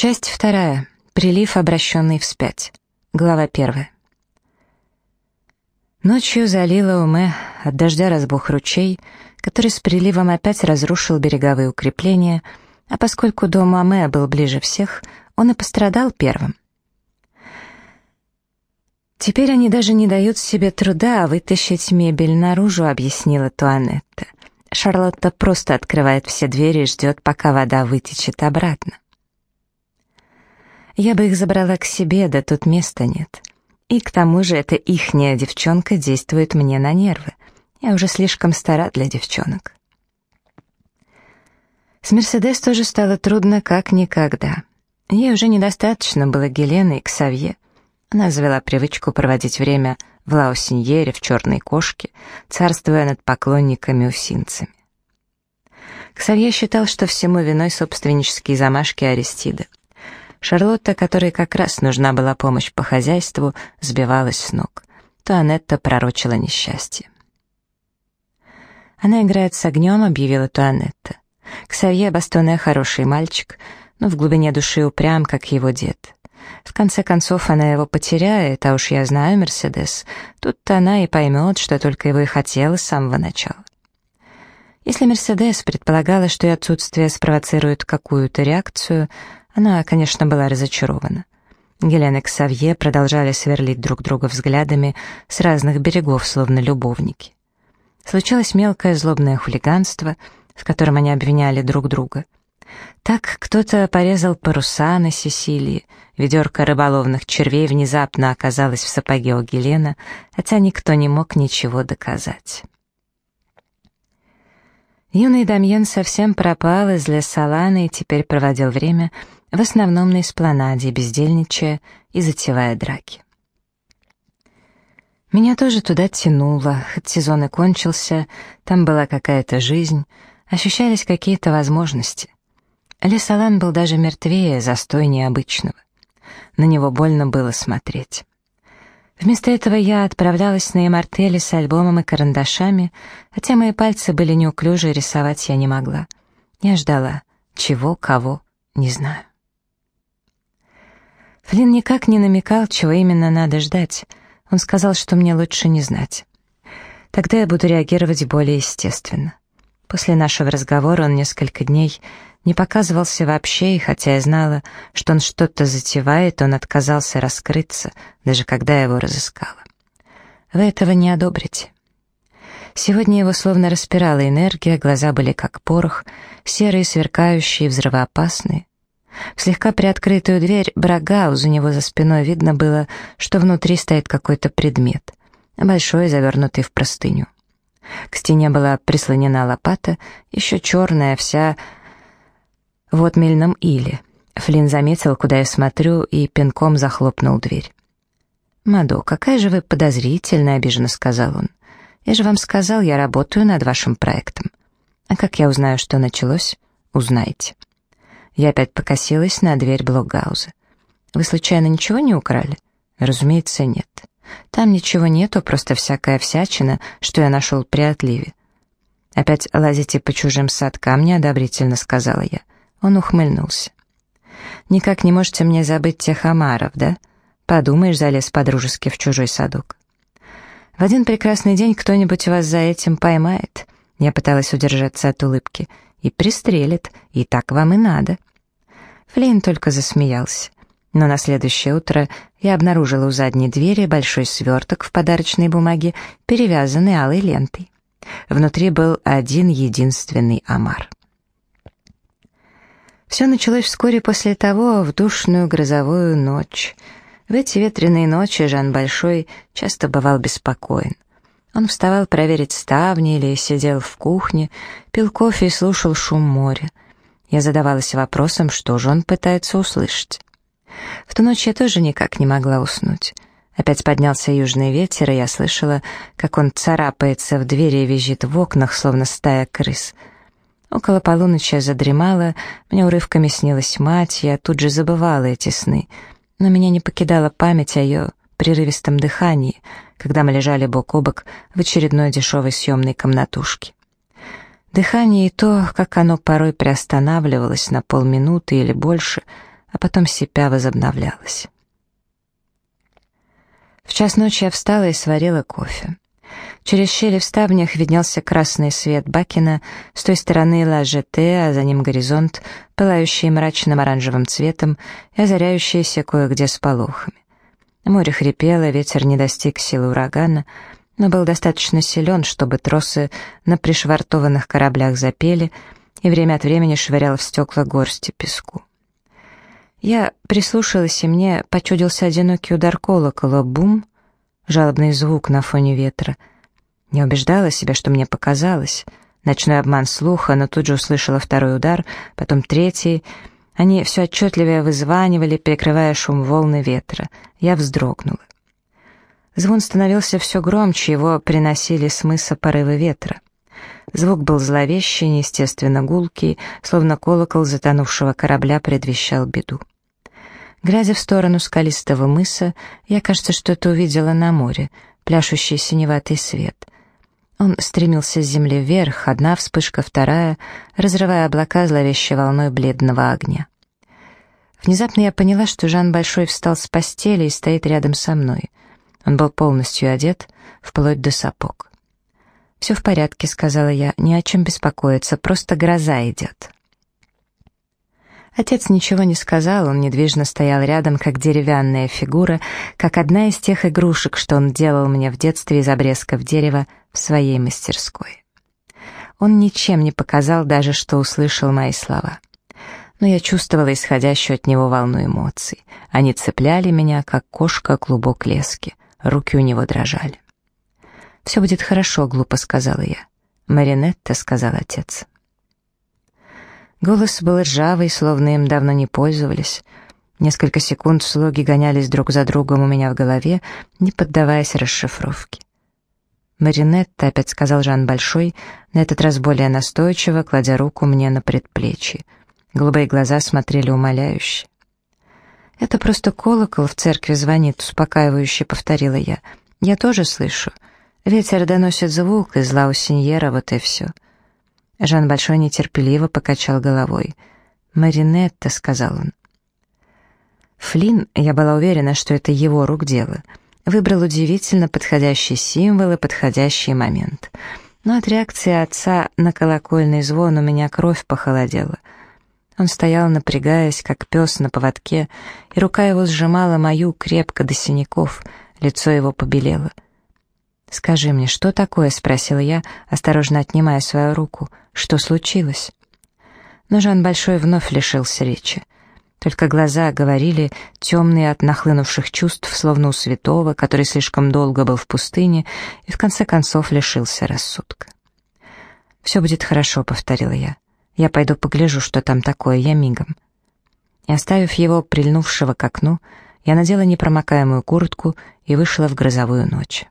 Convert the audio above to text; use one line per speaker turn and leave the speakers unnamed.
Часть вторая. Прилив, обращенный вспять. Глава первая. Ночью залило Уме, от дождя разбух ручей, который с приливом опять разрушил береговые укрепления, а поскольку дом Аме был ближе всех, он и пострадал первым. «Теперь они даже не дают себе труда вытащить мебель наружу», — объяснила Туанетта. «Шарлотта просто открывает все двери и ждет, пока вода вытечет обратно». Я бы их забрала к себе, да тут места нет. И к тому же эта ихняя девчонка действует мне на нервы. Я уже слишком стара для девчонок. С Мерседес тоже стало трудно, как никогда. Ей уже недостаточно было Гелены и Ксавье. Она завела привычку проводить время в Лаусиньере, в «Черной кошке», царствуя над поклонниками-усинцами. Ксавье считал, что всему виной собственнические замашки Аристида. Шарлотта, которой как раз нужна была помощь по хозяйству, сбивалась с ног. То Анетта пророчила несчастье. «Она играет с огнем», — объявила Туанетта. «Ксавье Бастоне хороший мальчик, но в глубине души упрям, как его дед. В конце концов, она его потеряет, а уж я знаю Мерседес. Тут-то она и поймет, что только его и хотела с самого начала». Если Мерседес предполагала, что и отсутствие спровоцирует какую-то реакцию, она, конечно, была разочарована. Гелен и Ксавье продолжали сверлить друг друга взглядами с разных берегов, словно любовники. Случалось мелкое злобное хулиганство, в котором они обвиняли друг друга. Так кто-то порезал паруса на Сесилии, ведерко рыболовных червей внезапно оказалось в сапоге у Гелена, хотя никто не мог ничего доказать. Юный Дамьен совсем пропал из Лес-Салана и теперь проводил время в основном на эспланаде, бездельничая и затевая драки. Меня тоже туда тянуло, хоть сезон и кончился, там была какая-то жизнь, ощущались какие-то возможности. Лесолан был даже мертвее, застойнее обычного. На него больно было смотреть. Вместо этого я отправлялась на Эмартели с альбомом и карандашами, хотя мои пальцы были неуклюжи, рисовать я не могла. Я ждала. Чего, кого, не знаю. Флинн никак не намекал, чего именно надо ждать. Он сказал, что мне лучше не знать. Тогда я буду реагировать более естественно. После нашего разговора он несколько дней не показывался вообще, и хотя я знала, что он что-то затевает, он отказался раскрыться, даже когда я его разыскала. Вы этого не одобрите. Сегодня его словно распирала энергия, глаза были как порох, серые, сверкающие, взрывоопасные. В слегка приоткрытую дверь Брагаuz у него за спиной видно было, что внутри стоит какой-то предмет, большой, завернутый в простыню. К стене была прислонена лопата, еще черная, вся в отмельном иле. Флинн заметил, куда я смотрю, и пинком захлопнул дверь. «Мадо, какая же вы подозрительная», — обиженно сказал он. «Я же вам сказал, я работаю над вашим проектом. А как я узнаю, что началось? Узнаете». Я опять покосилась на дверь блокгауза. «Вы случайно ничего не украли?» «Разумеется, нет. Там ничего нету, просто всякая всячина, что я нашел при отливе». «Опять лазите по чужим садкам», — неодобрительно сказала я. Он ухмыльнулся. «Никак не можете мне забыть тех омаров, да? Подумаешь, залез по-дружески в чужой садок. В один прекрасный день кто-нибудь вас за этим поймает». Я пыталась удержаться от улыбки. «И пристрелит, и так вам и надо». Флейн только засмеялся. Но на следующее утро я обнаружила у задней двери большой сверток в подарочной бумаге, перевязанный алой лентой. Внутри был один единственный омар. Все началось вскоре после того, в душную грозовую ночь. В эти ветреные ночи Жан Большой часто бывал беспокоен. Он вставал проверить ставни или сидел в кухне, пил кофе и слушал шум моря. Я задавалась вопросом, что же он пытается услышать. В ту ночь я тоже никак не могла уснуть. Опять поднялся южный ветер, и я слышала, как он царапается в двери и визжит в окнах, словно стая крыс. Около полуночи я задремала, мне урывками снилась мать, я тут же забывала эти сны, но меня не покидала память о ее прерывистом дыхании, когда мы лежали бок о бок в очередной дешевой съемной комнатушке. Дыхание и то, как оно порой приостанавливалось на полминуты или больше, а потом сипя возобновлялась. В час ночи я встала и сварила кофе. Через щели в ставнях виднелся красный свет Бакина, с той стороны Ла-ЖТ, а за ним горизонт, пылающий мрачным оранжевым цветом и озаряющийся кое-где сполохами. Море хрипело, ветер не достиг силы урагана, но был достаточно силен, чтобы тросы на пришвартованных кораблях запели и время от времени швырял в стекла горсти песку. Я прислушалась, и мне почудился одинокий удар колокола «бум», жалобный звук на фоне ветра. Не убеждала себя, что мне показалось. Ночной обман слуха, но тут же услышала второй удар, потом третий. Они все отчетливее вызванивали, перекрывая шум волны ветра. Я вздрогнула. Звон становился все громче, его приносили с мыса порывы ветра. Звук был зловещий, неестественно гулкий, словно колокол затонувшего корабля предвещал беду. Глядя в сторону скалистого мыса, я, кажется, что-то увидела на море, пляшущий синеватый свет. Он стремился с земли вверх, одна вспышка, вторая, разрывая облака зловещей волной бледного огня. Внезапно я поняла, что Жан Большой встал с постели и стоит рядом со мной. Он был полностью одет, вплоть до сапог. «Все в порядке», — сказала я, — «ни о чем беспокоиться, просто гроза идет». Отец ничего не сказал, он недвижно стоял рядом, как деревянная фигура, как одна из тех игрушек, что он делал мне в детстве из обрезков дерева в своей мастерской. Он ничем не показал даже, что услышал мои слова. Но я чувствовала исходящую от него волну эмоций. Они цепляли меня, как кошка клубок лески. Руки у него дрожали. «Все будет хорошо», — глупо сказала я. «Маринетта», — сказал отец. Голос был ржавый, словно им давно не пользовались. Несколько секунд слуги гонялись друг за другом у меня в голове, не поддаваясь расшифровке. «Маринетта», — опять сказал Жан Большой, на этот раз более настойчиво, кладя руку мне на предплечье. Голубые глаза смотрели умоляюще. «Это просто колокол в церкви звонит», — успокаивающе повторила я. «Я тоже слышу. Ветер доносит звук из Лаусиньера, вот и все. Жан Большой нетерпеливо покачал головой. «Маринетта», — сказал он. Флинн, я была уверена, что это его рук дело, выбрал удивительно подходящий символ и подходящий момент. Но от реакции отца на колокольный звон у меня кровь похолодела. Он стоял, напрягаясь, как пес на поводке, и рука его сжимала мою крепко до синяков, лицо его побелело — «Скажи мне, что такое?» — спросила я, осторожно отнимая свою руку. «Что случилось?» Но Жан Большой вновь лишился речи. Только глаза говорили, темные от нахлынувших чувств, словно у святого, который слишком долго был в пустыне и в конце концов лишился рассудка. «Все будет хорошо», — повторила я. «Я пойду погляжу, что там такое, я мигом». И оставив его, прильнувшего к окну, я надела непромокаемую куртку и вышла в грозовую ночь.